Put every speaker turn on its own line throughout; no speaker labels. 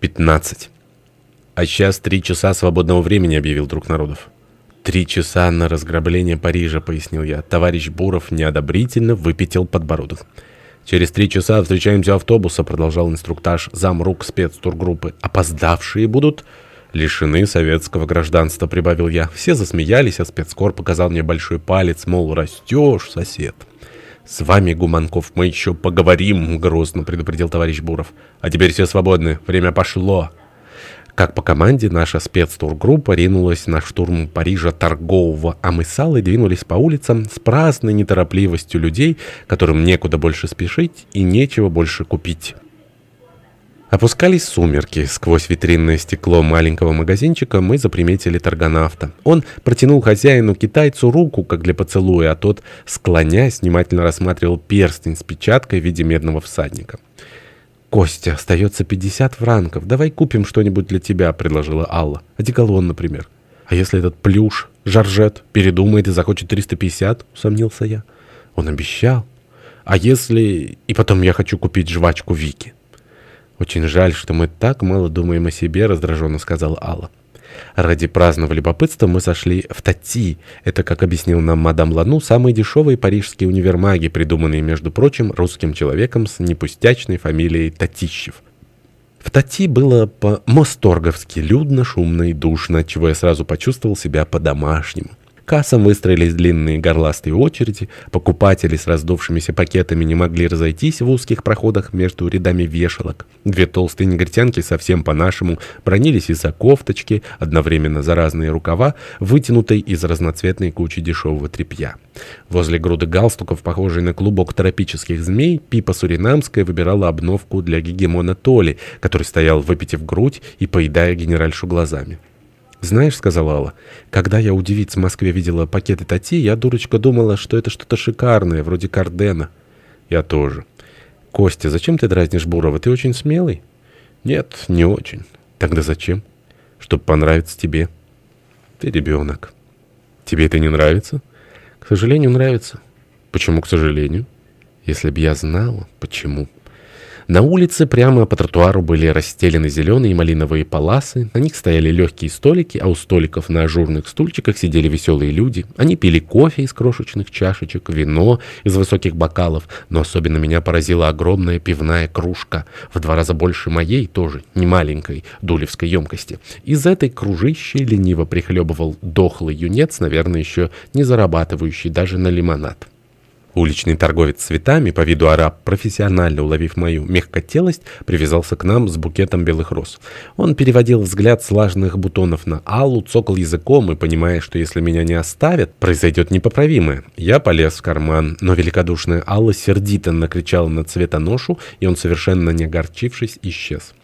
15. «А сейчас три часа свободного времени», — объявил друг народов. «Три часа на разграбление Парижа», — пояснил я. Товарищ Буров неодобрительно выпятил подбородок. «Через три часа встречаемся у автобуса», — продолжал инструктаж замрук спецтургруппы. «Опоздавшие будут...» «Лишены советского гражданства», — прибавил я. Все засмеялись, а спецкор показал мне большой палец, мол, растешь, сосед. «С вами, Гуманков, мы еще поговорим», — грозно предупредил товарищ Буров. «А теперь все свободны. Время пошло». Как по команде, наша спецтургруппа ринулась на штурм Парижа торгового, а мы с Аллой двинулись по улицам с праздной неторопливостью людей, которым некуда больше спешить и нечего больше купить. Опускались сумерки. Сквозь витринное стекло маленького магазинчика мы заприметили торгонавта. Он протянул хозяину-китайцу руку, как для поцелуя, а тот, склоняясь, внимательно рассматривал перстень с печаткой в виде медного всадника. «Костя, остается 50 франков. Давай купим что-нибудь для тебя», — предложила Алла. «Одеколон, например». «А если этот плюш, Жоржет, передумает и захочет 350?» — усомнился я. Он обещал. «А если... И потом я хочу купить жвачку Вики». «Очень жаль, что мы так мало думаем о себе», — раздраженно сказала Алла. Ради праздного любопытства мы сошли в Тати. Это, как объяснил нам мадам Лану, самые дешевые парижские универмаги, придуманные, между прочим, русским человеком с непустячной фамилией Татищев. В Тати было по-мосторговски людно, шумно и душно, чего я сразу почувствовал себя по-домашнему кассам выстроились длинные горластые очереди, покупатели с раздувшимися пакетами не могли разойтись в узких проходах между рядами вешалок. Две толстые негритянки совсем по-нашему бронились из-за кофточки, одновременно за разные рукава, вытянутой из разноцветной кучи дешевого тряпья. Возле груды галстуков, похожей на клубок тропических змей, Пипа Суринамская выбирала обновку для гегемона Толи, который стоял, выпитив грудь и поедая генеральшу глазами. «Знаешь, — сказала Алла, — когда я у девиц в Москве видела пакеты Тати, я, дурочка, думала, что это что-то шикарное, вроде Кардена». «Я тоже». «Костя, зачем ты дразнишь Бурова? Ты очень смелый?» «Нет, не очень». «Тогда зачем?» «Чтобы понравиться тебе». «Ты ребенок». «Тебе это не нравится?» «К сожалению, нравится». «Почему к сожалению?» «Если б я знала, почему». На улице прямо по тротуару были расстелены зеленые и малиновые паласы, на них стояли легкие столики, а у столиков на ажурных стульчиках сидели веселые люди. Они пили кофе из крошечных чашечек, вино из высоких бокалов, но особенно меня поразила огромная пивная кружка, в два раза больше моей, тоже не маленькой, дулевской емкости. Из этой кружищей лениво прихлебывал дохлый юнец, наверное, еще не зарабатывающий даже на лимонад. Уличный торговец цветами, по виду араб, профессионально уловив мою мягкотелость, привязался к нам с букетом белых роз. Он переводил взгляд с влажных бутонов на Аллу, цокал языком и, понимая, что если меня не оставят, произойдет непоправимое. Я полез в карман, но великодушная Алла сердито накричала на цветоношу, и он, совершенно не огорчившись, исчез.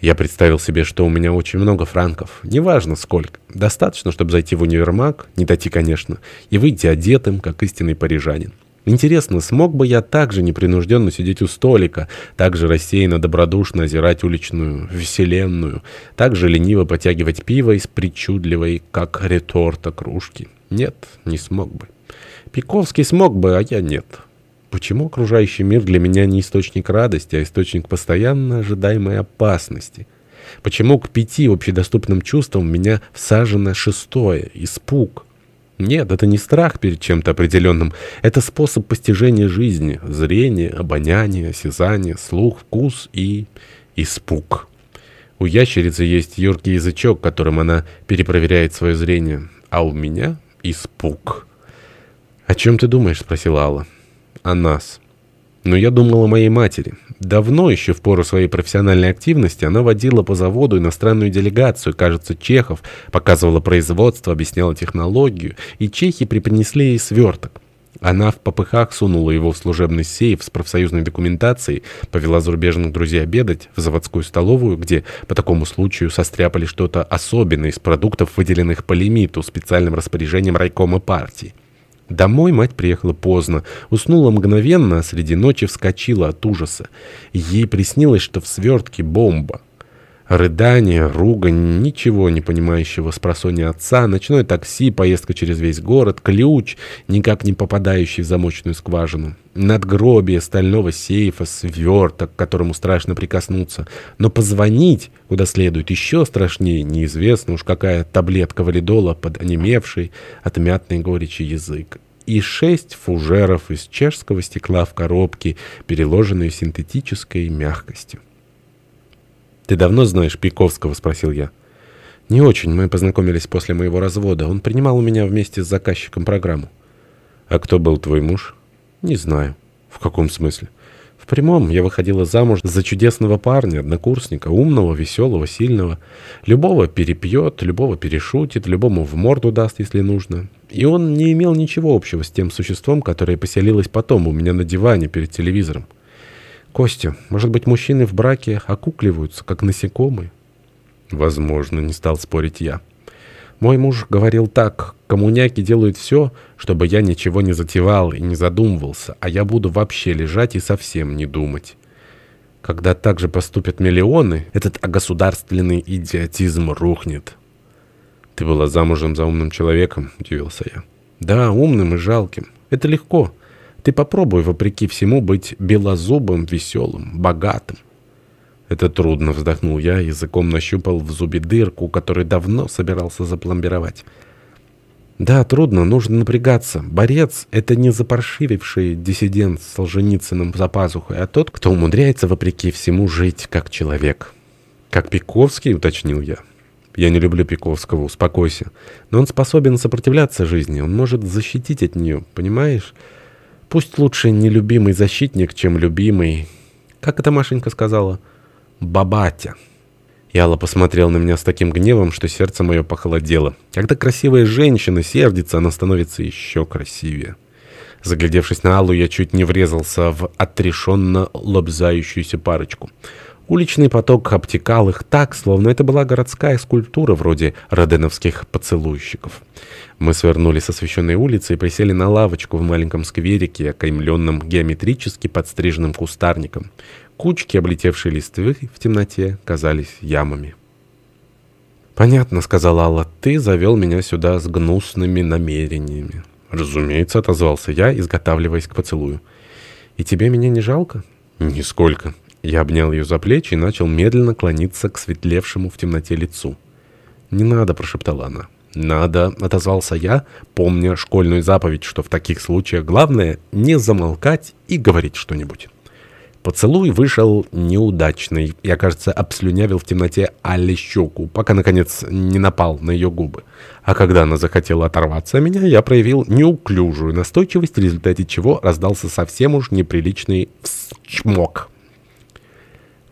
Я представил себе, что у меня очень много франков. Неважно сколько. Достаточно, чтобы зайти в универмаг, не дойти, конечно, и выйти одетым, как истинный парижанин. Интересно, смог бы я так же непринужденно сидеть у столика, так же рассеянно добродушно озирать уличную вселенную, так же лениво потягивать пиво из причудливой, как реторта, кружки? Нет, не смог бы. Пиковский смог бы, а я нет. Почему окружающий мир для меня не источник радости, а источник постоянно ожидаемой опасности? Почему к пяти общедоступным чувствам меня всажено шестое — испуг? Нет, это не страх перед чем-то определенным. Это способ постижения жизни. Зрение, обоняние, осязание, слух, вкус и испуг. У ящерицы есть юркий язычок, которым она перепроверяет свое зрение. А у меня испуг. «О чем ты думаешь?» — спросила Алла. «О нас». Но я думал о моей матери. Давно, еще в пору своей профессиональной активности, она водила по заводу иностранную делегацию, кажется, чехов, показывала производство, объясняла технологию, и чехи преподнесли ей сверток. Она в попыхах сунула его в служебный сейф с профсоюзной документацией, повела зарубежных друзей обедать в заводскую столовую, где по такому случаю состряпали что-то особенное из продуктов, выделенных по лимиту специальным распоряжением райкома партии. Домой мать приехала поздно, уснула мгновенно, а среди ночи вскочила от ужаса. Ей приснилось, что в свертке бомба. Рыдание, ругань, ничего не понимающего с отца, ночное такси, поездка через весь город, ключ, никак не попадающий в замочную скважину, надгробие стального сейфа, сверток, к которому страшно прикоснуться. Но позвонить, куда следует, еще страшнее, неизвестно уж какая таблетка валидола под онемевший от мятной горечи язык. И шесть фужеров из чешского стекла в коробке, переложенные синтетической мягкостью. «Ты давно знаешь Пиковского?» — спросил я. «Не очень. Мы познакомились после моего развода. Он принимал у меня вместе с заказчиком программу». «А кто был твой муж?» «Не знаю». «В каком смысле?» «В прямом. Я выходила замуж за чудесного парня, однокурсника, умного, веселого, сильного. Любого перепьет, любого перешутит, любому в морду даст, если нужно. И он не имел ничего общего с тем существом, которое поселилось потом у меня на диване перед телевизором. Костя, может быть, мужчины в браке окукливаются, как насекомые? Возможно, не стал спорить я. Мой муж говорил так, коммуняки делают все, чтобы я ничего не затевал и не задумывался, а я буду вообще лежать и совсем не думать. Когда так же поступят миллионы, этот огосударственный идиотизм рухнет. «Ты была замужем за умным человеком?» — удивился я. «Да, умным и жалким. Это легко. Ты попробуй, вопреки всему, быть белозубым, веселым, богатым. Это трудно, вздохнул я, языком нащупал в зубе дырку, которую давно собирался запломбировать. Да, трудно, нужно напрягаться. Борец — это не запаршививший диссидент с Солженицыным за пазухой, а тот, кто умудряется, вопреки всему, жить как человек. Как Пиковский, уточнил я. Я не люблю Пиковского, успокойся. Но он способен сопротивляться жизни, он может защитить от нее, понимаешь? Пусть лучше нелюбимый защитник, чем любимый... Как это Машенька сказала? Бабатя. Яла посмотрел на меня с таким гневом, что сердце мое похолодело. Когда красивая женщина сердится, она становится еще красивее. Заглядевшись на Аллу, я чуть не врезался в отрешенно лобзающуюся парочку. Уличный поток обтекал их так, словно это была городская скульптура вроде роденовских поцелуйщиков. Мы свернули с освещенной улицы и присели на лавочку в маленьком скверике, окаймленном геометрически подстриженным кустарником. Кучки, облетевшие листвы в темноте, казались ямами. «Понятно», — сказала Алла, — «ты завел меня сюда с гнусными намерениями». «Разумеется», — отозвался я, изготавливаясь к поцелую. «И тебе меня не жалко?» «Нисколько». Я обнял ее за плечи и начал медленно клониться к светлевшему в темноте лицу. «Не надо», — прошептала она. «Надо», — отозвался я, помня школьную заповедь, что в таких случаях главное не замолкать и говорить что-нибудь. Поцелуй вышел неудачный. Я, кажется, обслюнявил в темноте Алле щеку, пока, наконец, не напал на ее губы. А когда она захотела оторваться от меня, я проявил неуклюжую настойчивость, в результате чего раздался совсем уж неприличный чмок.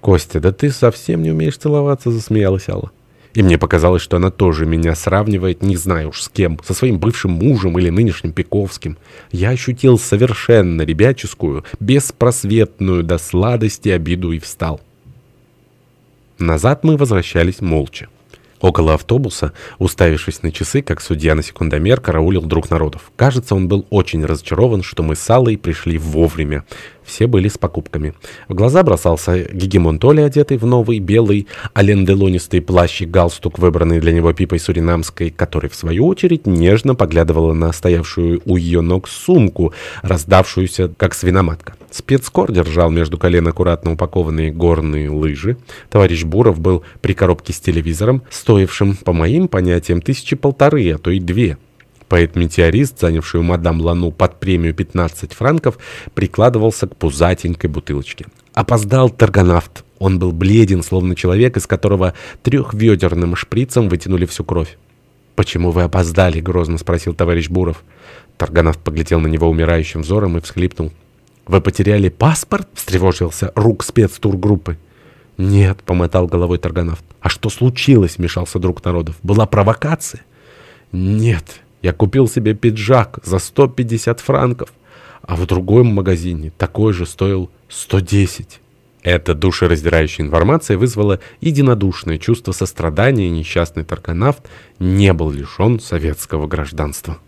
«Костя, да ты совсем не умеешь целоваться», — засмеялась Алла. И мне показалось, что она тоже меня сравнивает, не знаю уж с кем, со своим бывшим мужем или нынешним Пиковским. Я ощутил совершенно ребяческую, беспросветную до сладости обиду и встал. Назад мы возвращались молча. Около автобуса, уставившись на часы, как судья на секундомер, караулил друг народов. Кажется, он был очень разочарован, что мы с Аллой пришли вовремя. Все были с покупками. В глаза бросался гегемон Толи, одетый в новый белый аленделонистый плащ и галстук, выбранный для него Пипой Суринамской, который, в свою очередь, нежно поглядывала на стоявшую у ее ног сумку, раздавшуюся, как свиноматка. Спецкор держал между колен аккуратно упакованные горные лыжи. Товарищ Буров был при коробке с телевизором, стоившим, по моим понятиям, тысячи полторы, а то и две. Поэт-метеорист, занявший у мадам Лану под премию 15 франков, прикладывался к пузатенькой бутылочке. Опоздал торгонавт. Он был бледен, словно человек, из которого трехведерным шприцем вытянули всю кровь. «Почему вы опоздали?» — грозно спросил товарищ Буров. Торгонавт поглядел на него умирающим взором и всхлипнул. «Вы потеряли паспорт?» — встревожился рук спецтургруппы. «Нет», — помотал головой торгонавт. «А что случилось?» — вмешался друг народов. «Была провокация?» «Нет, я купил себе пиджак за 150 франков, а в другом магазине такой же стоил 110. Эта душераздирающая информация вызвала единодушное чувство сострадания, и несчастный торгонавт не был лишен советского гражданства.